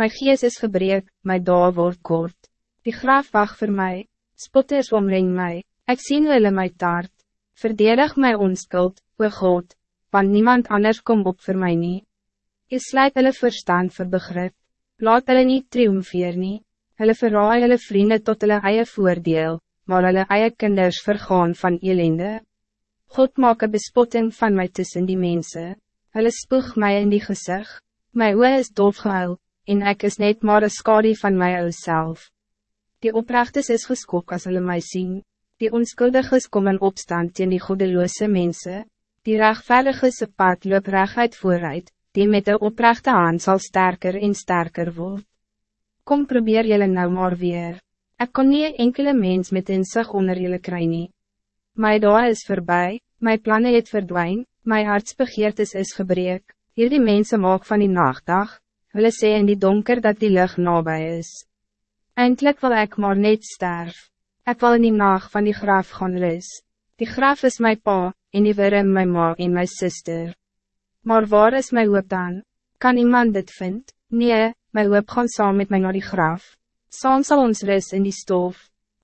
My gees is gebreek, my dae word kort. Die graaf wacht voor mij, spotters omring mij, ik sien hulle my taart. Verdedig my onskuld, o God, want niemand anders kom op voor mij nie. Je sluit hulle verstand vir begrip, laat hulle nie triomfeer nie. Hulle verraai hulle vrienden tot hulle eie voordeel, maar hulle eie kinders vergaan van elende. God maak een bespotting van mij tussen die mensen. Hulle spoeg mij in die gezicht. My oe is doofgehuil, en ik is net maar een skadie van my ou self. Die oprechtes is geskok as hulle my sien. Die onskuldiges kom in opstand teen die godeloose mensen. Die rechtvaardige se pad loop rechtheid vooruit, die met de oprechte hand zal sterker en sterker worden. Kom probeer jullie nou maar weer. Ik kon niet enkele mens met inzicht onder jullie kry nie. My dae is voorbij, my plannen het verdwijn, my hartsbegeertes is gebreek. Hierdie mensen maak van die nachtdag, hulle sê in die donker dat die lucht nabij is. Eindelijk wil ik maar net sterf. Ik wil in die nacht van die graf gaan rus. Die graf is mijn pa, en die worm my ma en my sister. Maar waar is my hoop dan? Kan iemand dit vind? Nee, my hoop gaan saam met my naar die graf. Saam sal ons rus in die stof.